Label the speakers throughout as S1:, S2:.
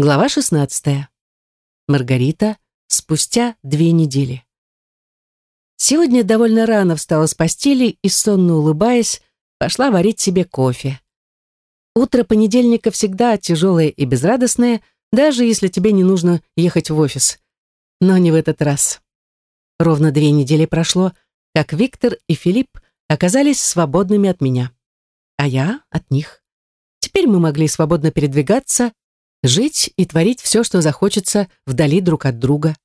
S1: Глава 16. Маргарита спустя две недели. Сегодня довольно рано встала с постели и, сонно улыбаясь, пошла варить себе кофе. Утро понедельника всегда тяжелое и безрадостное, даже если тебе не нужно ехать в офис. Но не в этот раз. Ровно две недели прошло, как Виктор и Филипп оказались свободными от меня. А я от них. Теперь мы могли свободно передвигаться, жить и творить все, что захочется вдали друг от друга.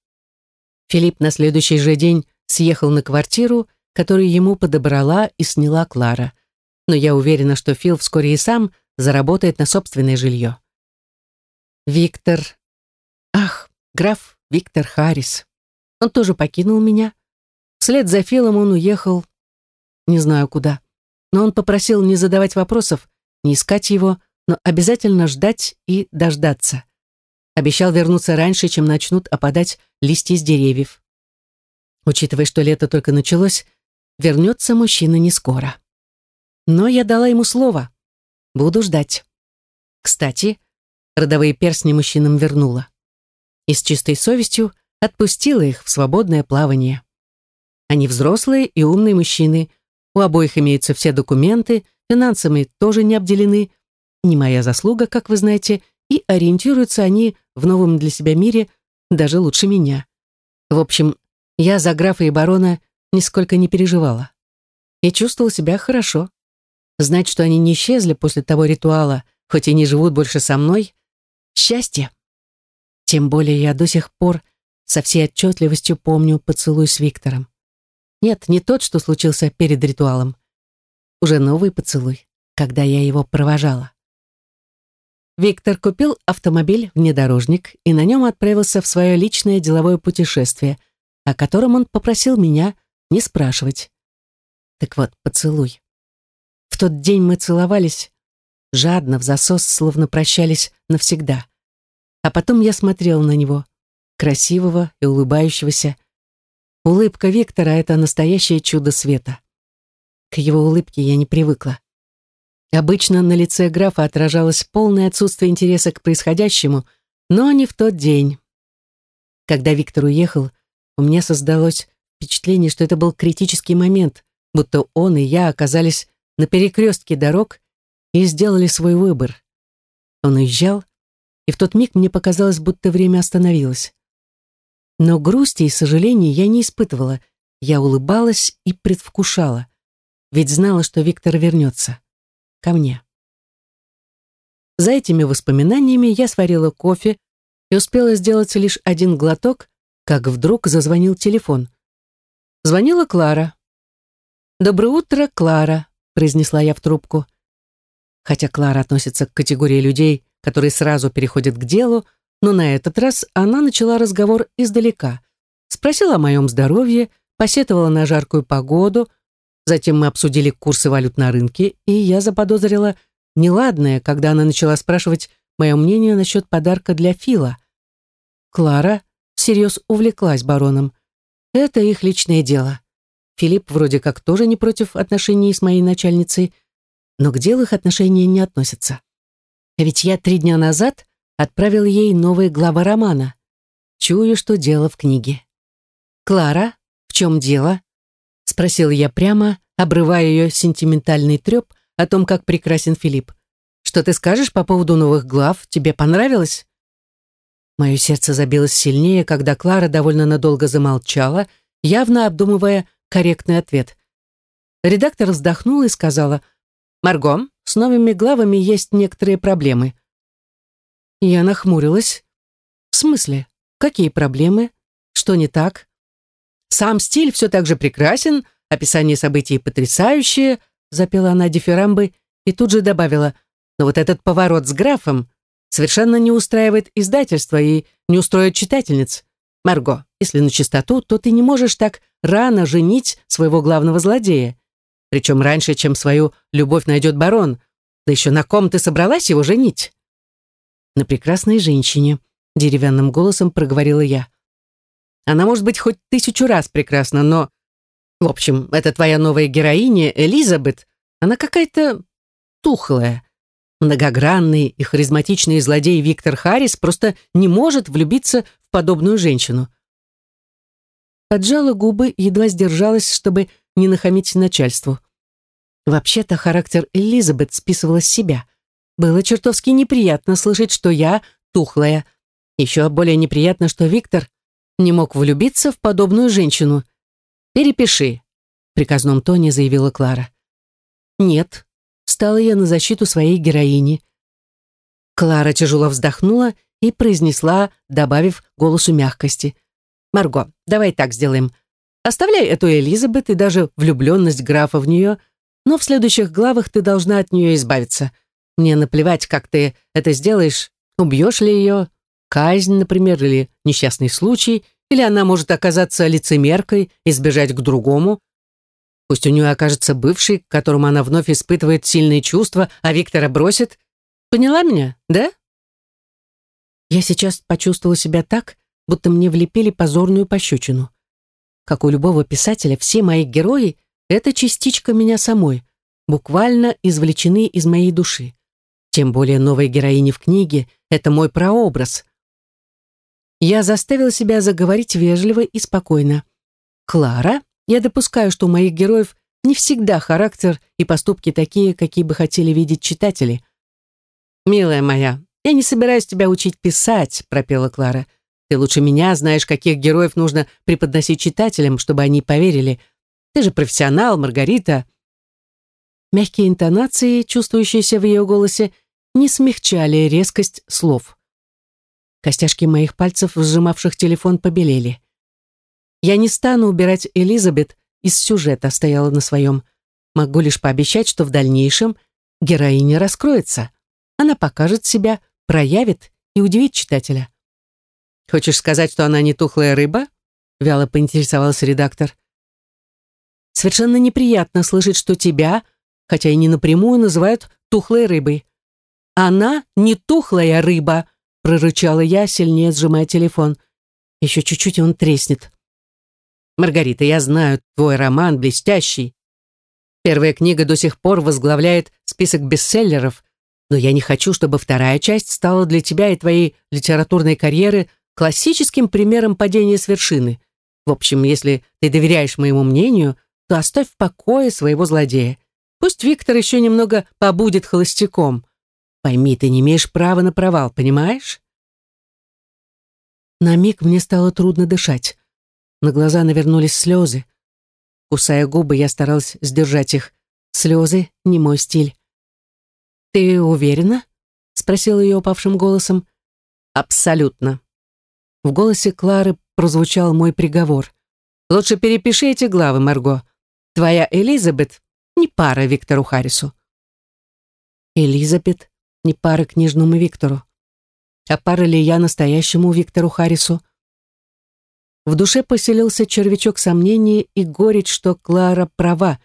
S1: Филипп на следующий же день съехал на квартиру, которую ему подобрала и сняла Клара. Но я уверена, что Фил вскоре и сам заработает на собственное жилье. Виктор... Ах, граф Виктор Харрис. Он тоже покинул меня. Вслед за Филом он уехал... Не знаю куда. Но он попросил не задавать вопросов, не искать его, но обязательно ждать и дождаться. Обещал вернуться раньше, чем начнут опадать листья с деревьев. Учитывая, что лето только началось, вернется мужчина не скоро. Но я дала ему слово. Буду ждать. Кстати, родовые перстни мужчинам вернула. И с чистой совестью отпустила их в свободное плавание. Они взрослые и умные мужчины, у обоих имеются все документы, финансами тоже не обделены, не моя заслуга, как вы знаете, и ориентируются они в новом для себя мире даже лучше меня. В общем, я за графа и барона нисколько не переживала. И чувствовала себя хорошо. Знать, что они не исчезли после того ритуала, хоть и не живут больше со мной, счастье. Тем более я до сих пор со всей отчетливостью помню поцелуй с Виктором. Нет, не тот, что случился перед ритуалом. Уже новый поцелуй, когда я его провожала. Виктор купил автомобиль внедорожник и на нем отправился в свое личное деловое путешествие, о котором он попросил меня не спрашивать. Так вот, поцелуй. В тот день мы целовались, жадно, в засос, словно прощались навсегда. А потом я смотрел на него, красивого и улыбающегося. Улыбка Виктора — это настоящее чудо света. К его улыбке я не привыкла. Обычно на лице графа отражалось полное отсутствие интереса к происходящему, но не в тот день. Когда Виктор уехал, у меня создалось впечатление, что это был критический момент, будто он и я оказались на перекрестке дорог и сделали свой выбор. Он уезжал, и в тот миг мне показалось, будто время остановилось. Но грусти и сожалений я не испытывала, я улыбалась и предвкушала, ведь знала, что Виктор вернется ко мне. За этими воспоминаниями я сварила кофе и успела сделать лишь один глоток, как вдруг зазвонил телефон. Звонила Клара. «Доброе утро, Клара», — произнесла я в трубку. Хотя Клара относится к категории людей, которые сразу переходят к делу, но на этот раз она начала разговор издалека. Спросила о моем здоровье, посетовала на жаркую погоду — Затем мы обсудили курсы валют на рынке, и я заподозрила неладное, когда она начала спрашивать мое мнение насчет подарка для Фила. Клара всерьез увлеклась бароном. Это их личное дело. Филипп вроде как тоже не против отношений с моей начальницей, но к делу их отношения не относятся. А ведь я три дня назад отправил ей новые главы романа. Чую, что дело в книге. «Клара, в чем дело?» — спросил я прямо, обрывая ее сентиментальный треп о том, как прекрасен Филипп. «Что ты скажешь по поводу новых глав? Тебе понравилось?» Мое сердце забилось сильнее, когда Клара довольно надолго замолчала, явно обдумывая корректный ответ. Редактор вздохнула и сказала, «Марго, с новыми главами есть некоторые проблемы». Я нахмурилась. «В смысле? Какие проблемы? Что не так?» Сам стиль все так же прекрасен, описание событий потрясающее, запела она дифирамбы и тут же добавила, но вот этот поворот с графом совершенно не устраивает издательство и не устроит читательниц. Марго, если на чистоту, то ты не можешь так рано женить своего главного злодея. Причем раньше, чем свою любовь найдет барон. Да еще на ком ты собралась его женить? На прекрасной женщине, деревянным голосом проговорила я. Она может быть хоть тысячу раз прекрасна, но... В общем, это твоя новая героиня, Элизабет, она какая-то тухлая. Многогранный и харизматичный злодей Виктор Харрис просто не может влюбиться в подобную женщину. Поджала губы едва сдержалась, чтобы не нахамить начальству. Вообще-то характер Элизабет списывала с себя. Было чертовски неприятно слышать, что я тухлая. Еще более неприятно, что Виктор не мог влюбиться в подобную женщину. «Перепиши», — в приказном тоне заявила Клара. «Нет», стала я на защиту своей героини. Клара тяжело вздохнула и произнесла, добавив голосу мягкости. «Марго, давай так сделаем. Оставляй эту Элизабет и даже влюбленность графа в нее, но в следующих главах ты должна от нее избавиться. Мне наплевать, как ты это сделаешь, убьешь ли ее, казнь, например, или несчастный случай, или она может оказаться лицемеркой и сбежать к другому. Пусть у нее окажется бывший, к которому она вновь испытывает сильные чувства, а Виктора бросит. Поняла меня, да? Я сейчас почувствовала себя так, будто мне влепили позорную пощечину. Как у любого писателя, все мои герои — это частичка меня самой, буквально извлечены из моей души. Тем более новые героини в книге — это мой прообраз. Я заставила себя заговорить вежливо и спокойно. «Клара, я допускаю, что у моих героев не всегда характер и поступки такие, какие бы хотели видеть читатели. «Милая моя, я не собираюсь тебя учить писать», — пропела Клара. «Ты лучше меня знаешь, каких героев нужно преподносить читателям, чтобы они поверили. Ты же профессионал, Маргарита». Мягкие интонации, чувствующиеся в ее голосе, не смягчали резкость слов. Костяшки моих пальцев, сжимавших телефон, побелели. Я не стану убирать Элизабет из сюжета, стояла на своем. Могу лишь пообещать, что в дальнейшем героиня раскроется. Она покажет себя, проявит и удивит читателя. «Хочешь сказать, что она не тухлая рыба?» вяло поинтересовался редактор. «Совершенно неприятно слышать, что тебя, хотя и не напрямую, называют тухлой рыбой. Она не тухлая рыба», прорычала я, сильнее сжимая телефон. «Еще чуть-чуть, и он треснет». Маргарита, я знаю, твой роман блестящий. Первая книга до сих пор возглавляет список бестселлеров, но я не хочу, чтобы вторая часть стала для тебя и твоей литературной карьеры классическим примером падения с вершины. В общем, если ты доверяешь моему мнению, то оставь в покое своего злодея. Пусть Виктор еще немного побудет холостяком. Пойми, ты не имеешь права на провал, понимаешь? На миг мне стало трудно дышать. На глаза навернулись слезы. Кусая губы, я старалась сдержать их. Слезы — не мой стиль. «Ты уверена?» — спросил ее упавшим голосом. «Абсолютно». В голосе Клары прозвучал мой приговор. «Лучше перепиши эти главы, Марго. Твоя Элизабет не пара Виктору Харрису». Элизабет не пара книжному Виктору. А пара ли я настоящему Виктору Харрису? В душе поселился червячок сомнения и горечь, что Клара права.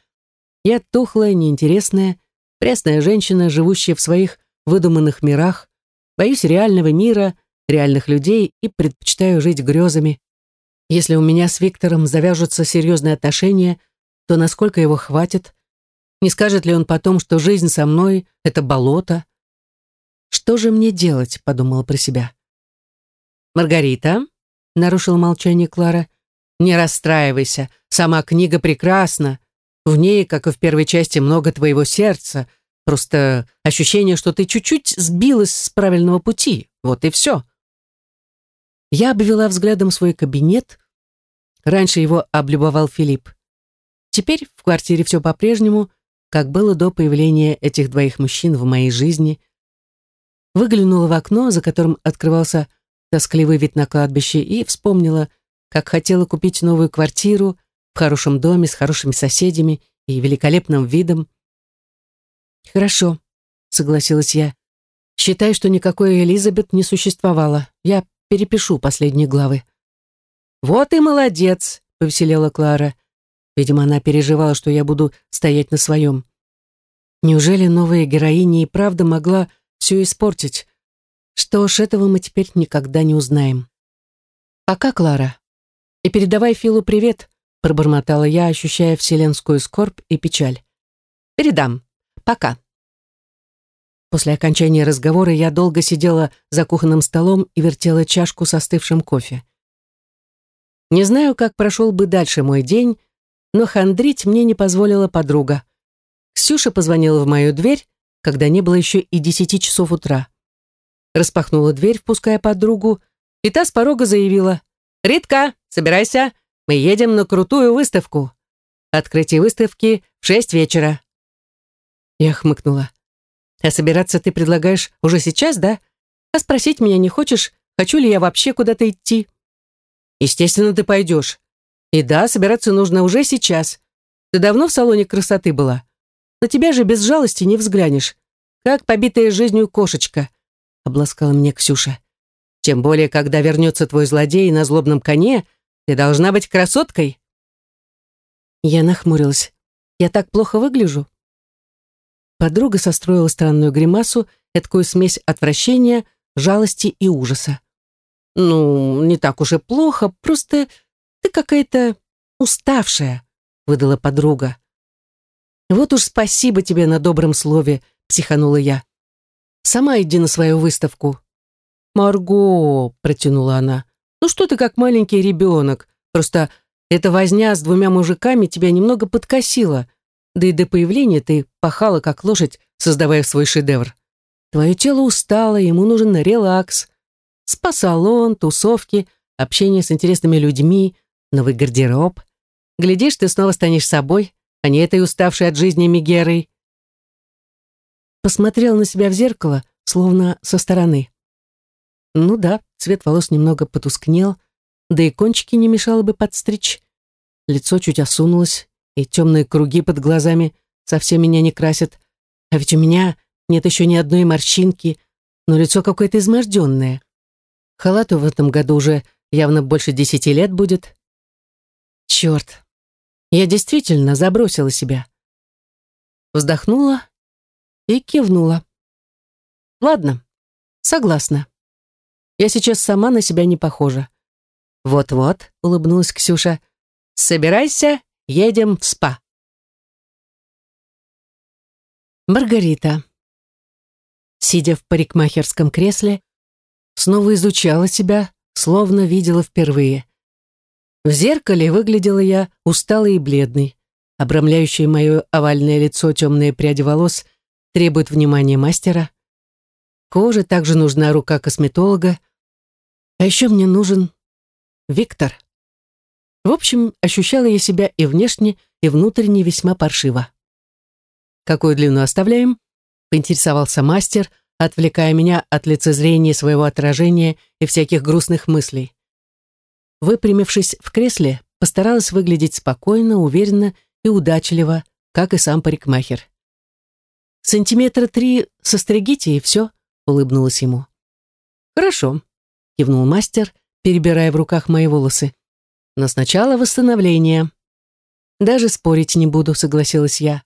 S1: Я тухлая, неинтересная, пресная женщина, живущая в своих выдуманных мирах, боюсь реального мира, реальных людей и предпочитаю жить грезами. Если у меня с Виктором завяжутся серьезные отношения, то насколько его хватит? Не скажет ли он потом, что жизнь со мной — это болото? Что же мне делать, подумала про себя. Маргарита, нарушила молчание Клара. «Не расстраивайся. Сама книга прекрасна. В ней, как и в первой части, много твоего сердца. Просто ощущение, что ты чуть-чуть сбилась с правильного пути. Вот и все». Я обвела взглядом свой кабинет. Раньше его облюбовал Филипп. Теперь в квартире все по-прежнему, как было до появления этих двоих мужчин в моей жизни. Выглянула в окно, за которым открывался тоскливый вид на кладбище и вспомнила, как хотела купить новую квартиру в хорошем доме с хорошими соседями и великолепным видом. «Хорошо», — согласилась я. «Считай, что никакой Элизабет не существовало. Я перепишу последние главы». «Вот и молодец», — повеселела Клара. Видимо, она переживала, что я буду стоять на своем. Неужели новая героиня и правда могла все испортить? Что ж, этого мы теперь никогда не узнаем. Пока, Клара. И передавай Филу привет, пробормотала я, ощущая вселенскую скорбь и печаль. Передам. Пока. После окончания разговора я долго сидела за кухонным столом и вертела чашку со остывшим кофе. Не знаю, как прошел бы дальше мой день, но хандрить мне не позволила подруга. Ксюша позвонила в мою дверь, когда не было еще и десяти часов утра. Распахнула дверь, впуская подругу, и та с порога заявила «Ритка, собирайся, мы едем на крутую выставку. Открытие выставки в шесть вечера». Я хмыкнула. «А собираться ты предлагаешь уже сейчас, да? А спросить меня не хочешь, хочу ли я вообще куда-то идти?» «Естественно, ты пойдешь. И да, собираться нужно уже сейчас. Ты давно в салоне красоты была? На тебя же без жалости не взглянешь. Как побитая жизнью кошечка», — обласкала мне Ксюша. «Тем более, когда вернется твой злодей на злобном коне, ты должна быть красоткой». Я нахмурилась. «Я так плохо выгляжу?» Подруга состроила странную гримасу, эткую смесь отвращения, жалости и ужаса. «Ну, не так уж и плохо, просто ты какая-то уставшая», — выдала подруга. «Вот уж спасибо тебе на добром слове», — психанула я. «Сама иди на свою выставку». «Марго», — протянула она, — «ну что ты как маленький ребенок? Просто эта возня с двумя мужиками тебя немного подкосила. Да и до появления ты пахала, как лошадь, создавая свой шедевр. Твое тело устало, ему нужен релакс. Спа-салон, тусовки, общение с интересными людьми, новый гардероб. Глядишь, ты снова станешь собой, а не этой уставшей от жизни Мегерой. Посмотрел на себя в зеркало, словно со стороны. Ну да, цвет волос немного потускнел, да и кончики не мешало бы подстричь. Лицо чуть осунулось, и темные круги под глазами совсем меня не красят. А ведь у меня нет еще ни одной морщинки, но лицо какое-то изможденное. Халату в этом году уже явно больше десяти лет будет. Черт, я действительно забросила себя. Вздохнула и кивнула. Ладно, согласна. Я сейчас сама на себя не похожа. Вот-вот, улыбнулась Ксюша. Собирайся Едем в спа. Маргарита, сидя в парикмахерском кресле, снова изучала себя, словно видела впервые. В зеркале выглядела я усталой и бледной. Обрамляющее мое овальное лицо темные пряди волос требуют внимания мастера. Коже также нужна рука косметолога. А еще мне нужен Виктор. В общем, ощущала я себя и внешне, и внутренне весьма паршиво. «Какую длину оставляем?» — поинтересовался мастер, отвлекая меня от лицезрения своего отражения и всяких грустных мыслей. Выпрямившись в кресле, постаралась выглядеть спокойно, уверенно и удачливо, как и сам парикмахер. «Сантиметра три состригите, и все», — улыбнулась ему. «Хорошо», — кивнул мастер, перебирая в руках мои волосы. Но сначала восстановление. Даже спорить не буду, согласилась я.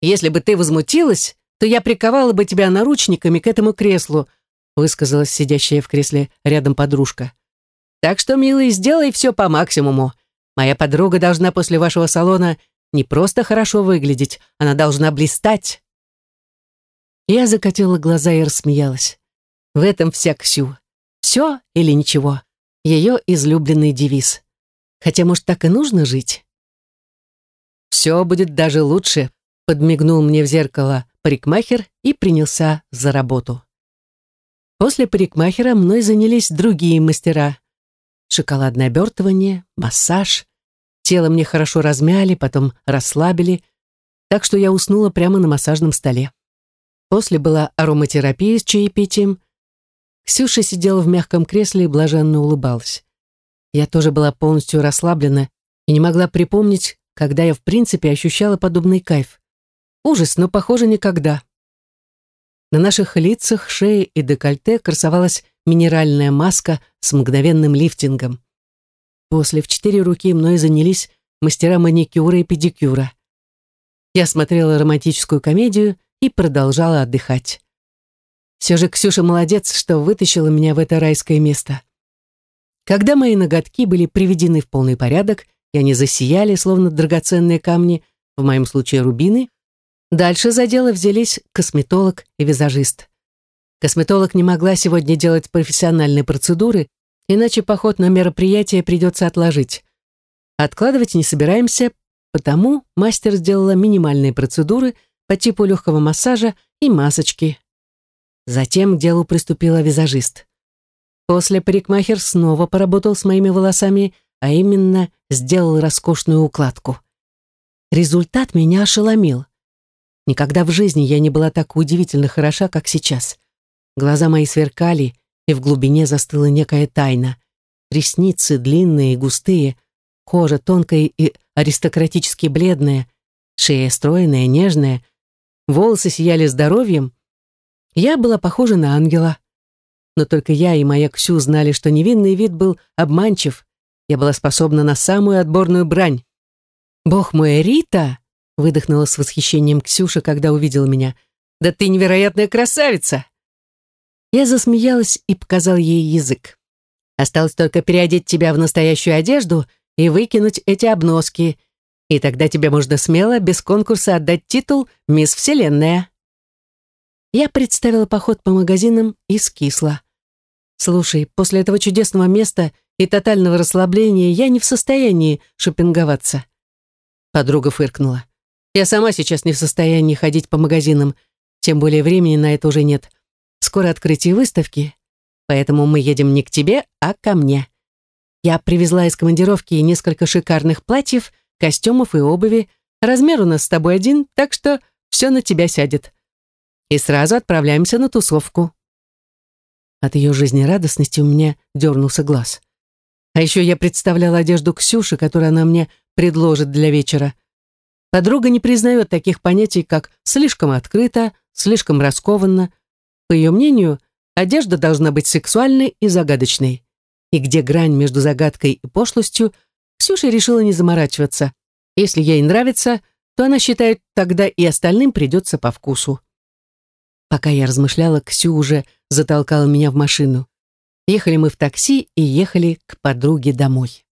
S1: Если бы ты возмутилась, то я приковала бы тебя наручниками к этому креслу, высказалась сидящая в кресле рядом подружка. Так что, милый, сделай все по максимуму. Моя подруга должна после вашего салона не просто хорошо выглядеть, она должна блистать. Я закатила глаза и рассмеялась. В этом вся Ксю. Все или ничего. Ее излюбленный девиз. Хотя, может, так и нужно жить? «Все будет даже лучше», — подмигнул мне в зеркало парикмахер и принялся за работу. После парикмахера мной занялись другие мастера. Шоколадное обертывание, массаж. Тело мне хорошо размяли, потом расслабили, так что я уснула прямо на массажном столе. После была ароматерапия с чаепитием. Ксюша сидела в мягком кресле и блаженно улыбалась. Я тоже была полностью расслаблена и не могла припомнить, когда я в принципе ощущала подобный кайф. Ужас, но, похоже, никогда. На наших лицах, шее и декольте красовалась минеральная маска с мгновенным лифтингом. После в четыре руки мной занялись мастера маникюра и педикюра. Я смотрела романтическую комедию и продолжала отдыхать. Все же Ксюша молодец, что вытащила меня в это райское место. Когда мои ноготки были приведены в полный порядок, и они засияли, словно драгоценные камни, в моем случае рубины, Дальше за дело взялись косметолог и визажист. Косметолог не могла сегодня делать профессиональные процедуры, иначе поход на мероприятие придется отложить. Откладывать не собираемся, потому мастер сделала минимальные процедуры по типу легкого массажа и масочки. Затем к делу приступила визажист. После парикмахер снова поработал с моими волосами, а именно сделал роскошную укладку. Результат меня ошеломил. Никогда в жизни я не была так удивительно хороша, как сейчас. Глаза мои сверкали, и в глубине застыла некая тайна. Ресницы длинные и густые, кожа тонкая и аристократически бледная, шея стройная, нежная, волосы сияли здоровьем. Я была похожа на ангела но только я и моя Ксю знали, что невинный вид был обманчив. Я была способна на самую отборную брань. «Бог мой, Рита!» — выдохнула с восхищением Ксюша, когда увидела меня. «Да ты невероятная красавица!» Я засмеялась и показал ей язык. «Осталось только переодеть тебя в настоящую одежду и выкинуть эти обноски, и тогда тебе можно смело, без конкурса, отдать титул «Мисс Вселенная». Я представила поход по магазинам и скисла. Слушай, после этого чудесного места и тотального расслабления я не в состоянии шопинговаться. Подруга фыркнула. Я сама сейчас не в состоянии ходить по магазинам, тем более времени на это уже нет. Скоро открытие выставки, поэтому мы едем не к тебе, а ко мне. Я привезла из командировки несколько шикарных платьев, костюмов и обуви. Размер у нас с тобой один, так что все на тебя сядет. И сразу отправляемся на тусовку. От ее жизнерадостности у меня дернулся глаз. А еще я представляла одежду Ксюши, которую она мне предложит для вечера. Подруга не признает таких понятий, как «слишком открыто», «слишком раскованно». По ее мнению, одежда должна быть сексуальной и загадочной. И где грань между загадкой и пошлостью, Ксюша решила не заморачиваться. Если ей нравится, то она считает, тогда и остальным придется по вкусу. Пока я размышляла, Ксю уже затолкала меня в машину. Ехали мы в такси и ехали к подруге домой.